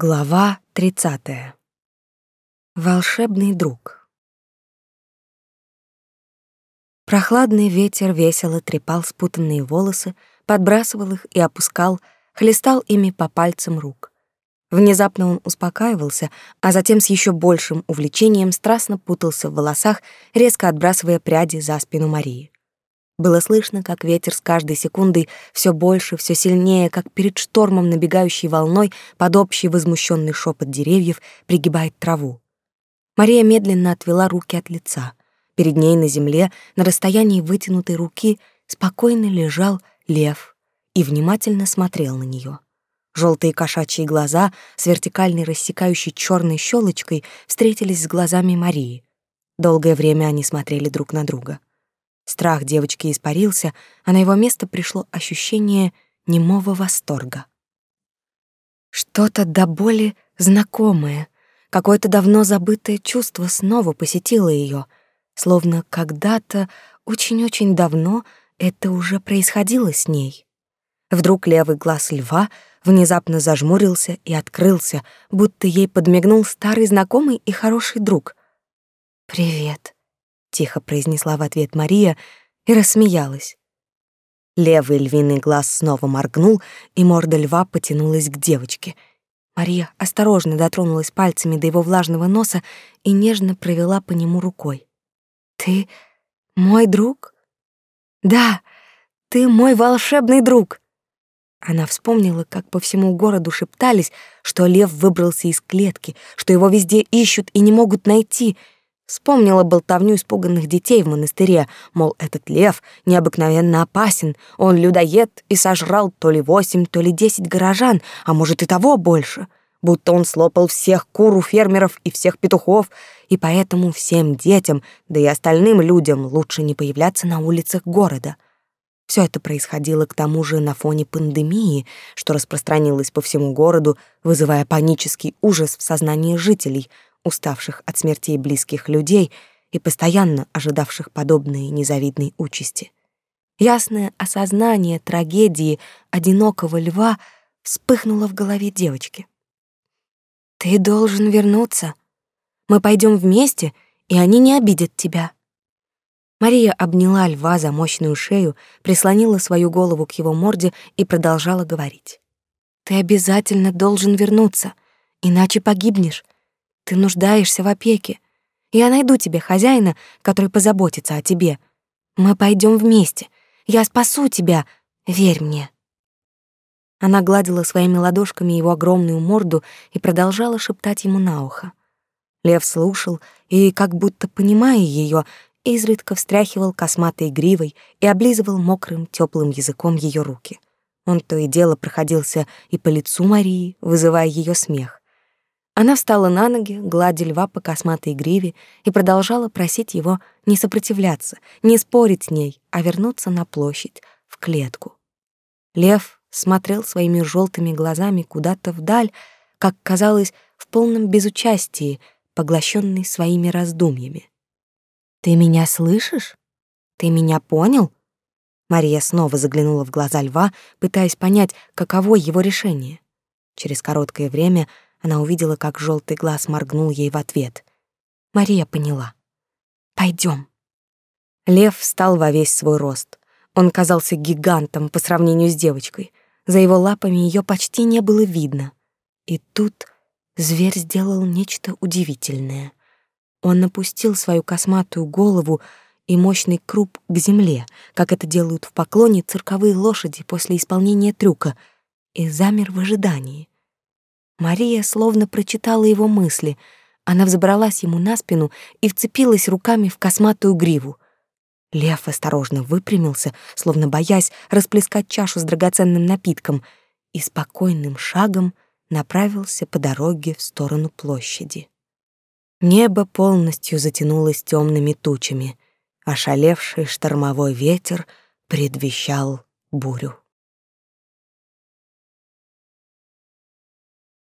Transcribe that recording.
Глава 30. Волшебный друг. Прохладный ветер весело трепал спутанные волосы, подбрасывал их и опускал, хлестал ими по пальцам рук. Внезапно он успокаивался, а затем с еще большим увлечением страстно путался в волосах, резко отбрасывая пряди за спину Марии. Было слышно, как ветер с каждой секундой все больше, все сильнее, как перед штормом набегающей волной под общий возмущенный шепот деревьев пригибает траву. Мария медленно отвела руки от лица. Перед ней на земле, на расстоянии вытянутой руки, спокойно лежал лев и внимательно смотрел на нее. Желтые кошачьи глаза с вертикальной рассекающей черной щелочкой встретились с глазами Марии. Долгое время они смотрели друг на друга. Страх девочки испарился, а на его место пришло ощущение немого восторга. Что-то до боли знакомое, какое-то давно забытое чувство снова посетило ее, словно когда-то, очень-очень давно, это уже происходило с ней. Вдруг левый глаз льва внезапно зажмурился и открылся, будто ей подмигнул старый знакомый и хороший друг. «Привет», тихо произнесла в ответ Мария и рассмеялась. Левый львиный глаз снова моргнул, и морда льва потянулась к девочке. Мария осторожно дотронулась пальцами до его влажного носа и нежно провела по нему рукой. Ты мой друг? Да, ты мой волшебный друг. Она вспомнила, как по всему городу шептались, что лев выбрался из клетки, что его везде ищут и не могут найти — Вспомнила болтовню испуганных детей в монастыре, мол, этот лев необыкновенно опасен, он людоед и сожрал то ли восемь, то ли десять горожан, а может и того больше, будто он слопал всех кур у фермеров и всех петухов, и поэтому всем детям, да и остальным людям лучше не появляться на улицах города. Все это происходило к тому же на фоне пандемии, что распространилось по всему городу, вызывая панический ужас в сознании жителей — уставших от смертей близких людей и постоянно ожидавших подобной незавидной участи. Ясное осознание трагедии одинокого льва вспыхнуло в голове девочки. «Ты должен вернуться. Мы пойдем вместе, и они не обидят тебя». Мария обняла льва за мощную шею, прислонила свою голову к его морде и продолжала говорить. «Ты обязательно должен вернуться, иначе погибнешь. Ты нуждаешься в опеке. Я найду тебе хозяина, который позаботится о тебе. Мы пойдем вместе. Я спасу тебя. Верь мне. Она гладила своими ладошками его огромную морду и продолжала шептать ему на ухо. Лев слушал и, как будто понимая ее, изредка встряхивал косматой гривой и облизывал мокрым теплым языком ее руки. Он то и дело проходился и по лицу Марии, вызывая ее смех. Она встала на ноги, гладя льва по косматой гриве и продолжала просить его не сопротивляться, не спорить с ней, а вернуться на площадь, в клетку. Лев смотрел своими желтыми глазами куда-то вдаль, как казалось, в полном безучастии, поглощенный своими раздумьями. «Ты меня слышишь? Ты меня понял?» Мария снова заглянула в глаза льва, пытаясь понять, каково его решение. Через короткое время — она увидела, как желтый глаз моргнул ей в ответ. Мария поняла. Пойдем. Лев встал во весь свой рост. Он казался гигантом по сравнению с девочкой. За его лапами ее почти не было видно. И тут зверь сделал нечто удивительное. Он опустил свою косматую голову и мощный круп к земле, как это делают в поклоне цирковые лошади после исполнения трюка, и замер в ожидании. Мария словно прочитала его мысли. Она взобралась ему на спину и вцепилась руками в косматую гриву. Лев осторожно выпрямился, словно боясь расплескать чашу с драгоценным напитком, и спокойным шагом направился по дороге в сторону площади. Небо полностью затянулось темными тучами, ошалевший штормовой ветер предвещал бурю.